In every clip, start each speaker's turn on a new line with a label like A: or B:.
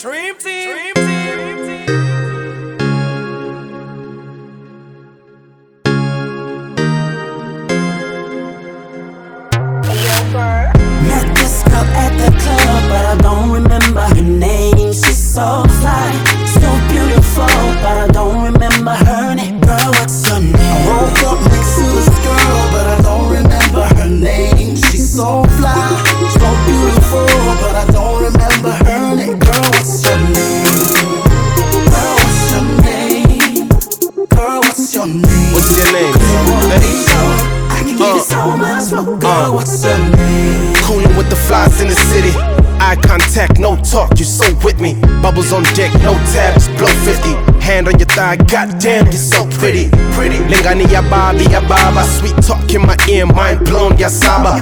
A: Dream Team. Dream Team. Met this girl
B: at the club, but I don't remember her name. She's so but what's your name? Girl, what's your?
A: I can give you so much more. Girl, what's your name?
C: Cooling with the flies in the city. Eye contact, no talk, you so with me. Bubbles on deck, no tabs, blow 50. Hand on your thigh, goddamn, you're so pretty. Pretty. Lingani ya babi ya baba. Sweet talk in mind blown, ya saba.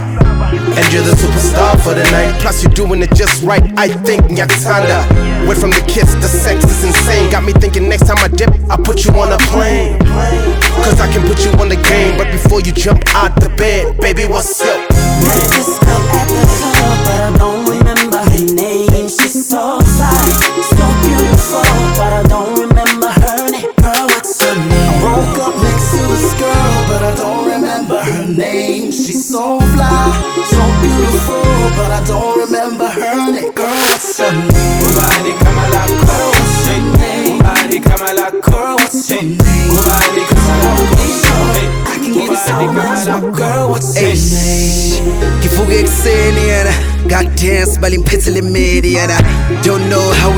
C: And you're the superstar for the night. Plus, you're doing it just right. I think Nyatanda. Went from the kiss, the sex is insane. Got me thinking next time I dip, I put you on a plane. Cause I can put you on the game. But before you jump out the bed, baby, what's up?
A: Met this girl at the club, but I don't remember her name. She's so fly, so beautiful, but I don't remember her name. Girl, what's your name?
B: Her name. She's so fly, so beautiful, but I don't remember her name. Girl, what's your name?
D: Kubali kama lako
B: Girl, what's your name?
D: Kubali kama lako
B: Girl, what's your name?
D: Kubali kama lako
A: I can give you so much. Girl, what's your name?
E: Kifuge ekuseni yana Got dance balimphethe midi yana Don't know how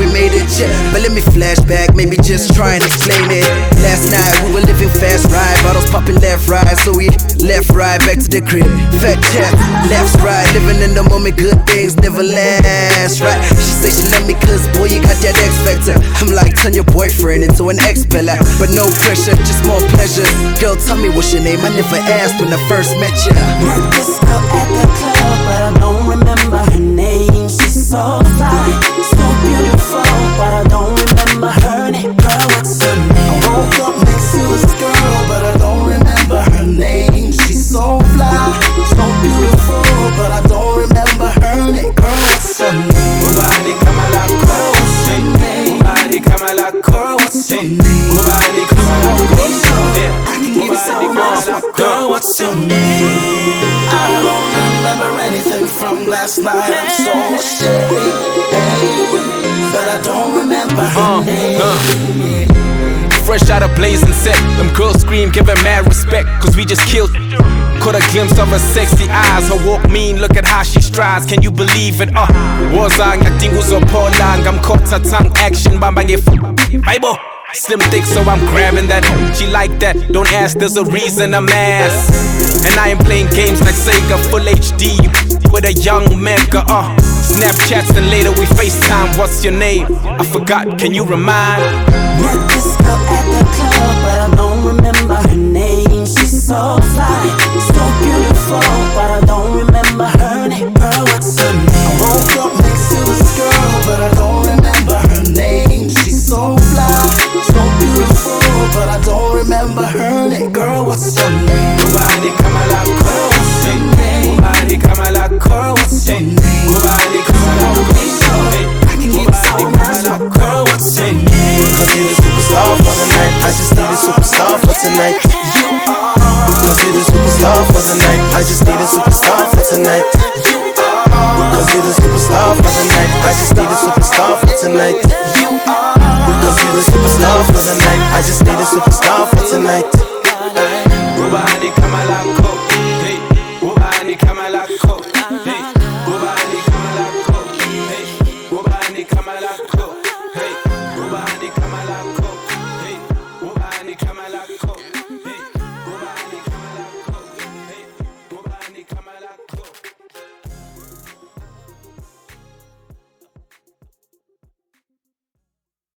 E: But let me flashback, maybe just try and explain it. Last night we were living fast right Bottles popping left, right So we left, right, back to the crib. Fat chat, left, right Living in the moment, good things never last, right. She say she love me cause boy you got that X factor. I'm like turn your boyfriend into an ex-pillar But no pressure, just more pleasure. Girl tell me what's your name? I never asked when I first met you
A: Met this girl at the club, but I don't
D: lako
B: Girl, what's your name?
D: Kubali kama lako
A: I can give you so much.
B: Girl, what's your name? I don't remember anything from last night. I'm so ashamed, but I don't remember her name.
D: Fresh out of blazing set, them girls scream, giving mad respect, cause we just killed. Caught a glimpse of her sexy eyes, her walk mean, look at how she strides, can you believe it? Uh, ngatinguzo pola, ngamkota tongue action, bamba ngefu, Bible. Slim thick, so I'm grabbing that. She like that, don't ask, there's a reason I'm ass. And I ain't playing games like Sega, full HD, with a young mega, uh. Snapchats and later we FaceTime, what's your name? I forgot, can you remind?
A: Met this girl at the club, but I don't remember her name. She's so fly, I can you much.
B: Girl, what's name?
C: The superstar for the night. I just need a superstar for tonight. Cause you're the superstar for the night. I just need a superstar for tonight. Cause you're the superstar for the night. I just need a superstar for tonight. Cause you're the superstar for the night. I just need a superstar for tonight.